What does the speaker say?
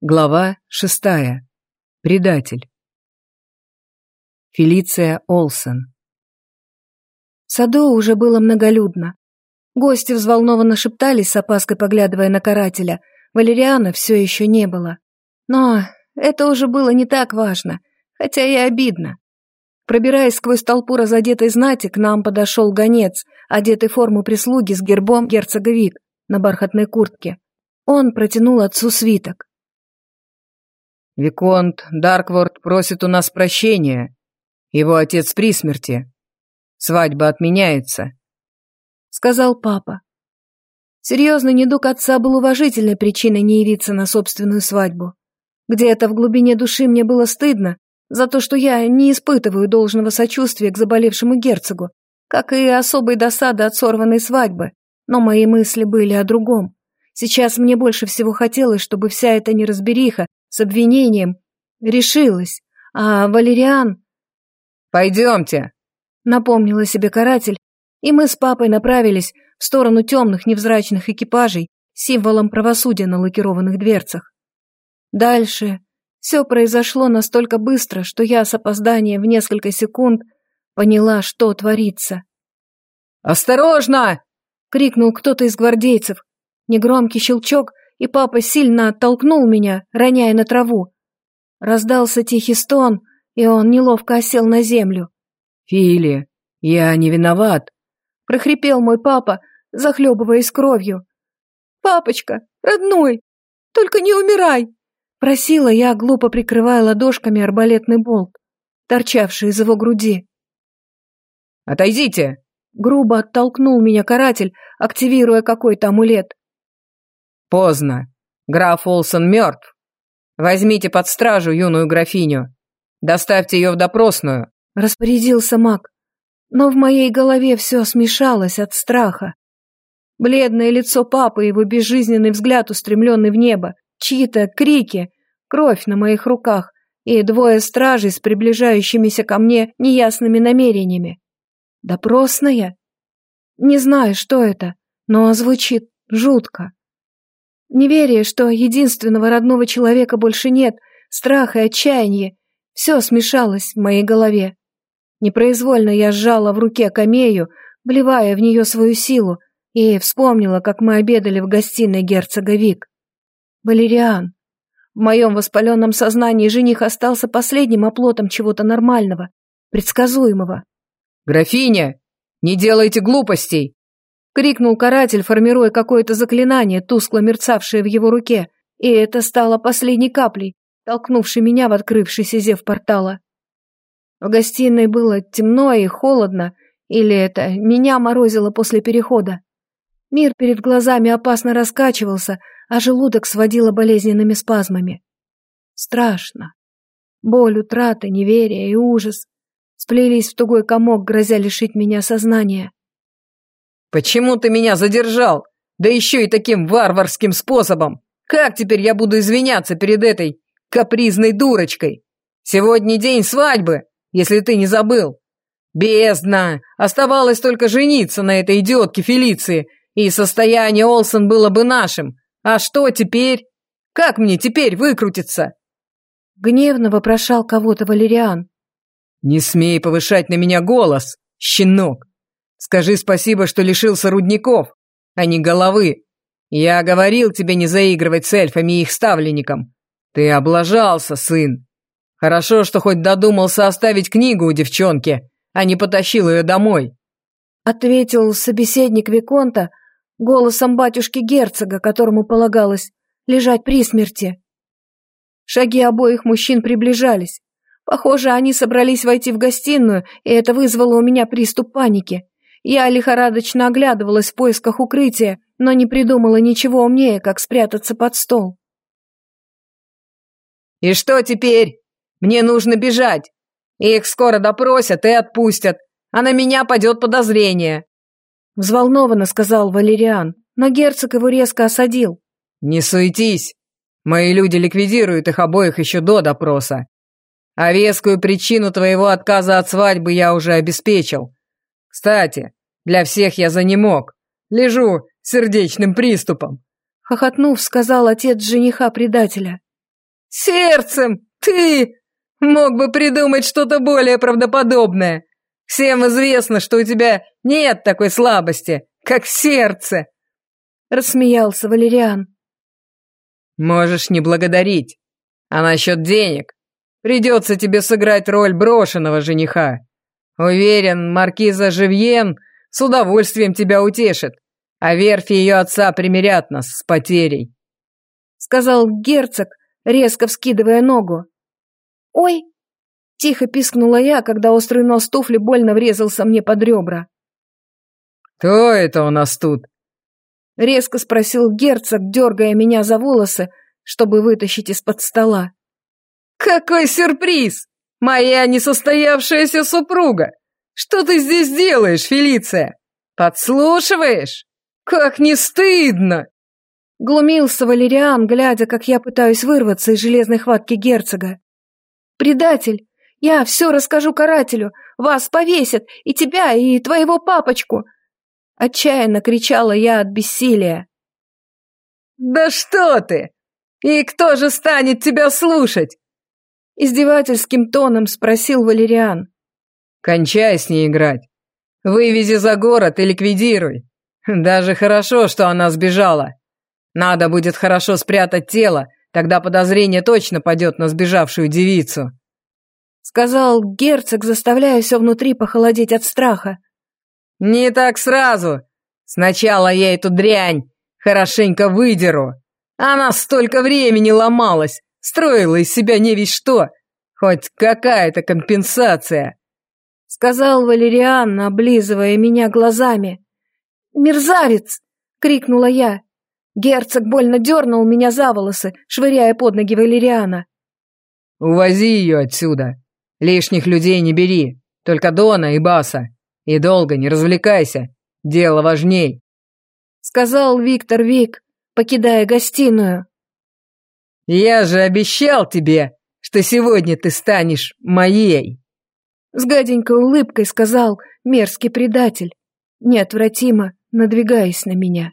Глава шестая. Предатель. Фелиция Олсен. В уже было многолюдно. Гости взволнованно шептались, с опаской поглядывая на карателя. Валериана все еще не было. Но это уже было не так важно, хотя и обидно. Пробираясь сквозь толпу разодетой знати, к нам подошел гонец, одетый в форму прислуги с гербом герцога Вик на бархатной куртке. Он протянул отцу свиток. Виконт Даркворд просит у нас прощения. Его отец при смерти. Свадьба отменяется», — сказал папа. Серьезный недуг отца был уважительной причиной не явиться на собственную свадьбу. Где-то в глубине души мне было стыдно за то, что я не испытываю должного сочувствия к заболевшему герцогу, как и особой досады от сорванной свадьбы, но мои мысли были о другом. Сейчас мне больше всего хотелось, чтобы вся эта неразбериха с обвинением решилась, а Валериан... «Пойдемте», — напомнила себе каратель, и мы с папой направились в сторону темных невзрачных экипажей символом правосудия на лакированных дверцах. Дальше все произошло настолько быстро, что я с опозданием в несколько секунд поняла, что творится. «Осторожно!» — крикнул кто-то из гвардейцев. Негромкий щелчок, и папа сильно оттолкнул меня, роняя на траву. Раздался тихий стон, и он неловко осел на землю. «Фили, я не виноват», — прохрипел мой папа, захлебываясь кровью. «Папочка, родной, только не умирай!» Просила я, глупо прикрывая ладошками арбалетный болт, торчавший из его груди. «Отойдите!» Грубо оттолкнул меня каратель, активируя какой-то амулет. Поздно. Граф Олсон мертв. Возьмите под стражу юную графиню. Доставьте ее в допросную. Распорядился маг. Но в моей голове все смешалось от страха. Бледное лицо папы, его безжизненный взгляд, устремленный в небо, чьи-то крики, кровь на моих руках и двое стражей с приближающимися ко мне неясными намерениями. Допросная? Не знаю, что это, но звучит жутко. Неверие, что единственного родного человека больше нет, страх и отчаяние — все смешалось в моей голове. Непроизвольно я сжала в руке камею, вливая в нее свою силу, и вспомнила, как мы обедали в гостиной герцога Вик. Валериан. В моем воспаленном сознании жених остался последним оплотом чего-то нормального, предсказуемого. «Графиня, не делайте глупостей!» Крикнул каратель, формируя какое-то заклинание, тускло мерцавшее в его руке, и это стало последней каплей, толкнувшей меня в открывшийся зев портала. В гостиной было темно и холодно, или это меня морозило после перехода. Мир перед глазами опасно раскачивался, а желудок сводило болезненными спазмами. Страшно. Боль, утрата, неверие и ужас сплелись в тугой комок, грозя лишить меня сознания. «Почему ты меня задержал? Да еще и таким варварским способом! Как теперь я буду извиняться перед этой капризной дурочкой? Сегодня день свадьбы, если ты не забыл. Бездна! Оставалось только жениться на этой идиотке Фелиции, и состояние Олсен было бы нашим. А что теперь? Как мне теперь выкрутиться?» Гневно вопрошал кого-то Валериан. «Не смей повышать на меня голос, щенок! Скажи спасибо, что лишился рудников, а не головы. Я говорил тебе не заигрывать с эльфами и их ставленником. Ты облажался, сын. Хорошо, что хоть додумался оставить книгу у девчонки, а не потащил ее домой. Ответил собеседник Виконта голосом батюшки герцога, которому полагалось лежать при смерти. Шаги обоих мужчин приближались. Похоже, они собрались войти в гостиную, и это вызвало у меня приступ паники. Я лихорадочно оглядывалась в поисках укрытия, но не придумала ничего умнее, как спрятаться под стол. «И что теперь? Мне нужно бежать. Их скоро допросят и отпустят, а на меня падет подозрение», взволнованно сказал Валериан, но герцог его резко осадил. «Не суетись. Мои люди ликвидируют их обоих еще до допроса. А вескую причину твоего отказа от свадьбы я уже обеспечил. Кстати, для всех я занемог. Лежу сердечным приступом. Хохотнув, сказал отец жениха-предателя. Сердцем! Ты! Мог бы придумать что-то более правдоподобное. Всем известно, что у тебя нет такой слабости, как сердце!» Рассмеялся Валериан. «Можешь не благодарить. А насчет денег? Придется тебе сыграть роль брошенного жениха. Уверен, маркиза Живьен с удовольствием тебя утешит, а верфи ее отца примирят нас с потерей», — сказал герцог, резко вскидывая ногу. «Ой!» — тихо пискнула я, когда острый нос туфли больно врезался мне под ребра. «Кто это у нас тут?» — резко спросил герцог, дергая меня за волосы, чтобы вытащить из-под стола. «Какой сюрприз! Моя несостоявшаяся супруга! Что ты здесь делаешь, Фелиция? Подслушиваешь? Как не стыдно!» Глумился Валериан, глядя, как я пытаюсь вырваться из железной хватки герцога. «Предатель! Я все расскажу карателю! Вас повесят! И тебя, и твоего папочку!» Отчаянно кричала я от бессилия. «Да что ты! И кто же станет тебя слушать?» Издевательским тоном спросил Валериан. «Кончай с ней играть. Вывези за город и ликвидируй. Даже хорошо, что она сбежала. Надо будет хорошо спрятать тело, тогда подозрение точно падет на сбежавшую девицу», — сказал герцог, заставляя все внутри похолодеть от страха. «Не так сразу. Сначала я эту дрянь хорошенько выдеру. Она столько времени ломалась, строила из себя не весь что. Хоть какая-то компенсация», — сказал Валериан, облизывая меня глазами. «Мерзавец!» — крикнула я. Герцог больно дернул меня за волосы, швыряя под ноги Валериана. «Увози ее отсюда. Лишних людей не бери, только Дона и Баса. И долго не развлекайся, дело важней», — сказал Виктор Вик, покидая гостиную. «Я же обещал тебе, что сегодня ты станешь моей!» С гаденькой улыбкой сказал мерзкий предатель, неотвратимо надвигаясь на меня.